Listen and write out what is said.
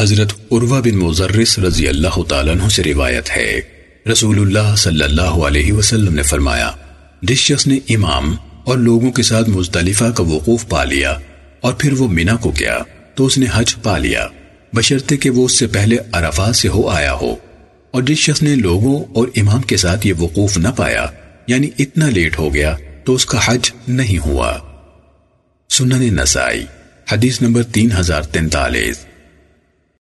حضرت عروہ بن مزرس رضی اللہ تعالیٰ عنہ سے روایت ہے۔ رسول اللہ صلی اللہ علیہ وسلم نے فرمایا، جس شخص نے امام اور لوگوں کے ساتھ مزدلفہ کا وقوف پا لیا اور پھر وہ مینا کو گیا، تو اس نے حج پا لیا۔ بشرتے کہ وہ اس سے پہلے عرفات سے ہو آیا ہو۔ اور جس شخص نے لوگوں اور امام کے ساتھ یہ وقوف نہ پایا یعنی اتنا لیٹ ہو گیا، تو اس کا حج نہیں ہوا۔ سنن نسائی، حدیث نمبر تین ہزار تینتالیس۔